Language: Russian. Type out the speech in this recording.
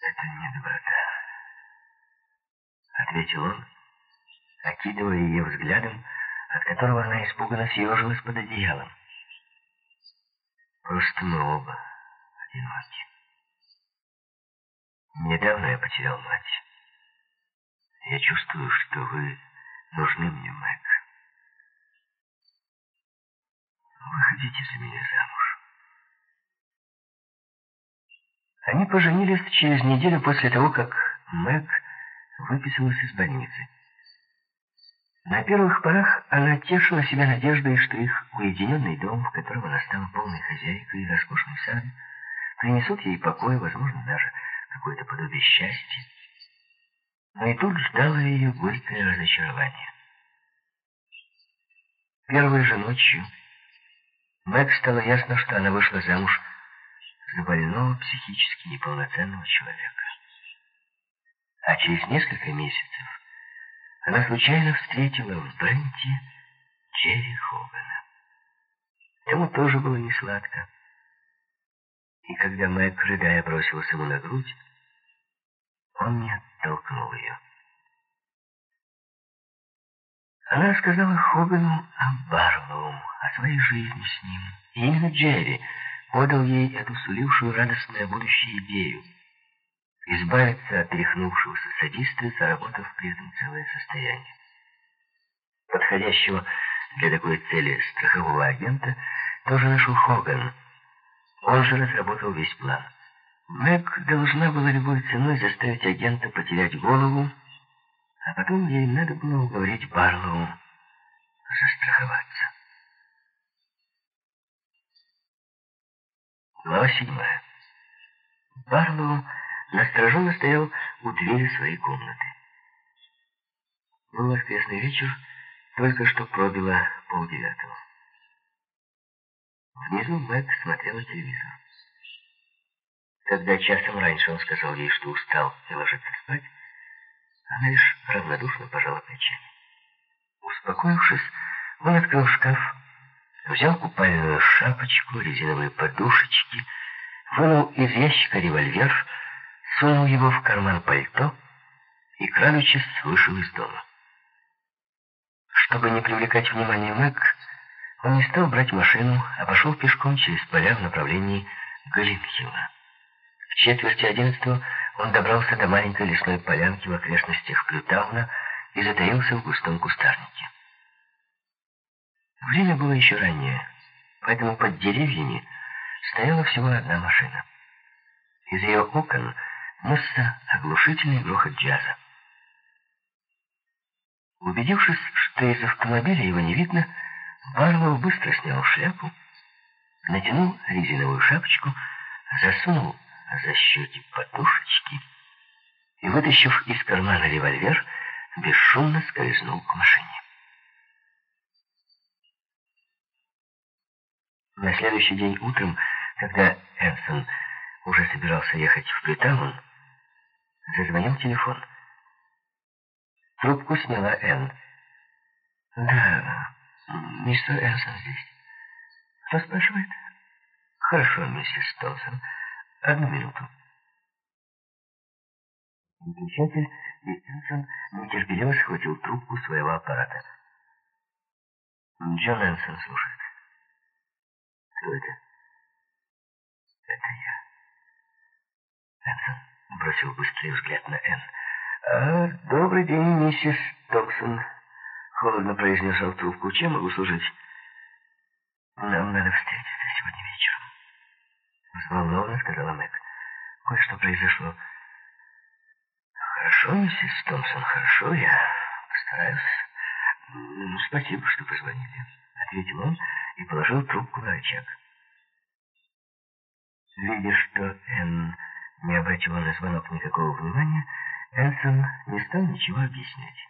Это не доброта, ответил он, окидывая ее взглядом, от которого она испуганно съежилась под одеялом. Просто мы оба одиноки. Недавно я потерял мать. Я чувствую, что вы нужны мне, Мэг. Выходите за меня замуж. Они поженились через неделю после того, как Мэг выписалась из больницы. На первых порах она тешила себя надеждой, что их уединенный дом, в котором она стала полной хозяйкой и роскошный сад, принесут ей покой, возможно, даже какое-то подобие счастья. Но и тут ждало ее горькое разочарование. Первой же ночью Мэг стало ясно, что она вышла замуж за больного психически неполноценного человека. А через несколько месяцев она случайно встретила в Бренте Джерри Хогана. Ему тоже было не сладко. И когда Мэг, рыдая, бросилась ему на грудь, он не оттолкнул ее. Она рассказала Хогану о Барлоу, о своей жизни с ним. И именно Джерри подал ей эту сулившую радостное будущее идею избавиться от тряхнувшегося садиста, заработав при этом целое состояние. Подходящего для такой цели страхового агента тоже нашел Хоган. Он же разработал весь план. Мэг должна была любой ценой заставить агента потерять голову, а потом ей надо было уговорить Барлоу застраховаться. Глава седьмая. Барлоу настороженно стоял у двери своей комнаты. Был воскресный вечер, только что пробило полдевятого. Внизу Мэг смотрела телевизор. Когда часом раньше он сказал ей, что устал и ложится спать, она лишь равнодушно пожала плечами. Успокоившись, он открыл шкаф, взял купальную шапочку, резиновые подушечки, вынул из ящика револьвер сунул его в карман пальто и, крадучись, вышел из дома. Чтобы не привлекать внимание Мэг, он не стал брать машину, а пошел пешком через поля в направлении Галинхилла. В четверти одиннадцатого он добрался до маленькой лесной полянки в окрестностях Плютауна и затаился в густом кустарнике. Время было еще раннее, поэтому под деревьями стояла всего одна машина. Из ее окон несся оглушительный грохот джаза. Убедившись, что из автомобиля его не видно, Барлоу быстро снял шляпу, натянул резиновую шапочку, засунул за щеки подушечки и, вытащив из кармана револьвер, бесшумно скользнул к машине. На следующий день утром, когда Энсон уже собирался ехать в Плитаун, Зазвонил телефон. Трубку сняла Энн. «Да, мистер Энсон здесь. Кто спрашивает?» «Хорошо, миссис Толсон. Одну минуту». Выключатель, и Энсон нетерпеливо схватил трубку своего аппарата. Джон Энсон слушает. «Кто это?» «Это я». Энсон бросил быстрый взгляд на Энн. «А, «Добрый день, миссис Томпсон», — холодно произнес трубку. «Чем могу служить?» «Нам надо встретиться сегодня вечером», — взволнованно сказала Мэг. «Кое-что произошло». «Хорошо, миссис Томпсон, хорошо, я постараюсь. Спасибо, что позвонили», — ответил он и положил трубку на очаг. Видя, что Энн не обратила на звонок никакого внимания, Энсон не стал ничего объяснять.